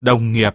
đồng nghiệp.